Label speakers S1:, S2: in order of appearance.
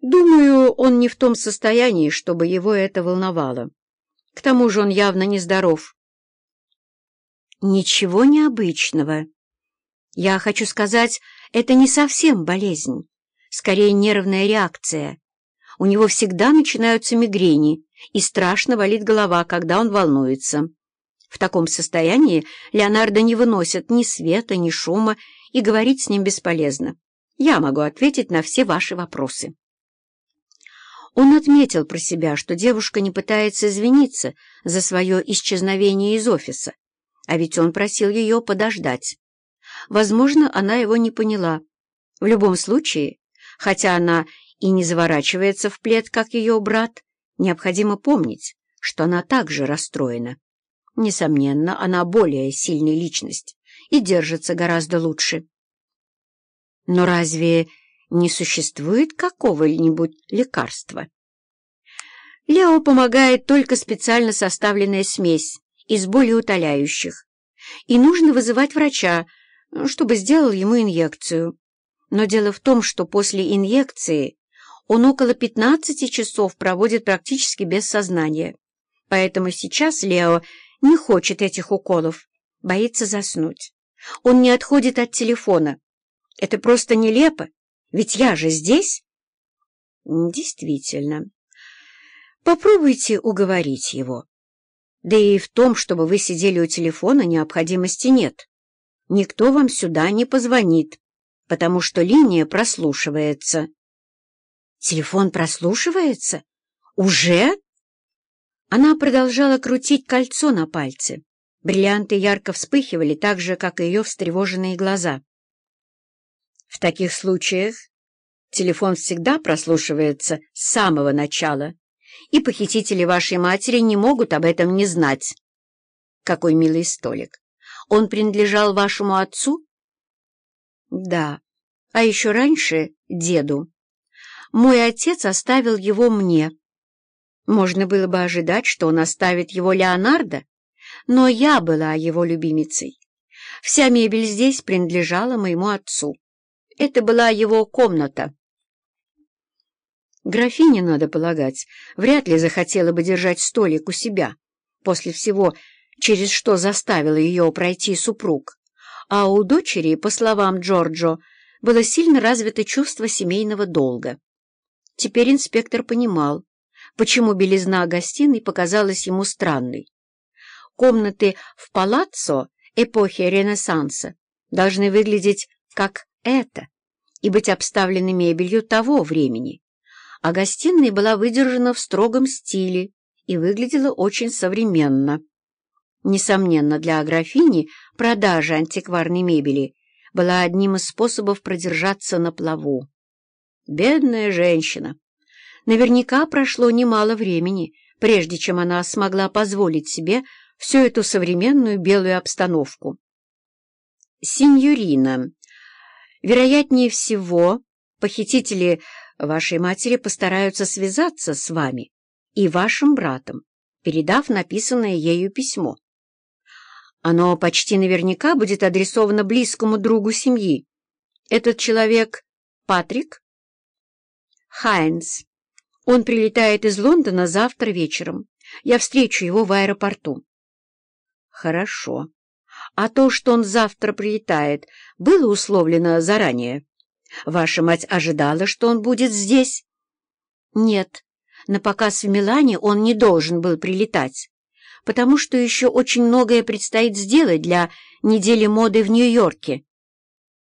S1: Думаю, он не в том состоянии, чтобы его это волновало. К тому же он явно нездоров. Ничего необычного. Я хочу сказать, это не совсем болезнь, скорее нервная реакция. У него всегда начинаются мигрени, и страшно болит голова, когда он волнуется. В таком состоянии Леонардо не выносит ни света, ни шума, и говорить с ним бесполезно. Я могу ответить на все ваши вопросы. Он отметил про себя, что девушка не пытается извиниться за свое исчезновение из офиса, а ведь он просил ее подождать. Возможно, она его не поняла. В любом случае, хотя она и не заворачивается в плед, как ее брат, необходимо помнить, что она также расстроена. Несомненно, она более сильная личность и держится гораздо лучше. Но разве не существует какого-нибудь лекарства? Лео помогает только специально составленная смесь из болеутоляющих, и нужно вызывать врача, чтобы сделал ему инъекцию. Но дело в том, что после инъекции он около 15 часов проводит практически без сознания. Поэтому сейчас Лео не хочет этих уколов, боится заснуть. Он не отходит от телефона. Это просто нелепо, ведь я же здесь. Действительно. Попробуйте уговорить его. Да и в том, чтобы вы сидели у телефона, необходимости нет. Никто вам сюда не позвонит, потому что линия прослушивается. Телефон прослушивается? Уже? Она продолжала крутить кольцо на пальце. Бриллианты ярко вспыхивали так же, как и ее встревоженные глаза. В таких случаях телефон всегда прослушивается с самого начала, и похитители вашей матери не могут об этом не знать. Какой милый столик. Он принадлежал вашему отцу? Да, а еще раньше деду. Мой отец оставил его мне. Можно было бы ожидать, что он оставит его Леонардо, но я была его любимицей. Вся мебель здесь принадлежала моему отцу. Это была его комната. Графиня, надо полагать, вряд ли захотела бы держать столик у себя после всего, через что заставил ее пройти супруг. А у дочери, по словам Джорджо, было сильно развито чувство семейного долга. Теперь инспектор понимал, почему белизна гостиной показалась ему странной. Комнаты в палаццо эпохи Ренессанса должны выглядеть как это и быть обставлены мебелью того времени, а гостиная была выдержана в строгом стиле и выглядела очень современно. Несомненно, для графини продажа антикварной мебели была одним из способов продержаться на плаву. Бедная женщина! Наверняка прошло немало времени, прежде чем она смогла позволить себе всю эту современную белую обстановку. «Синьорина, вероятнее всего, похитители вашей матери постараются связаться с вами и вашим братом, передав написанное ею письмо. Оно почти наверняка будет адресовано близкому другу семьи. Этот человек — Патрик?» Хайнс. Он прилетает из Лондона завтра вечером. Я встречу его в аэропорту. Хорошо. А то, что он завтра прилетает, было условлено заранее? Ваша мать ожидала, что он будет здесь? Нет. На показ в Милане он не должен был прилетать, потому что еще очень многое предстоит сделать для недели моды в Нью-Йорке.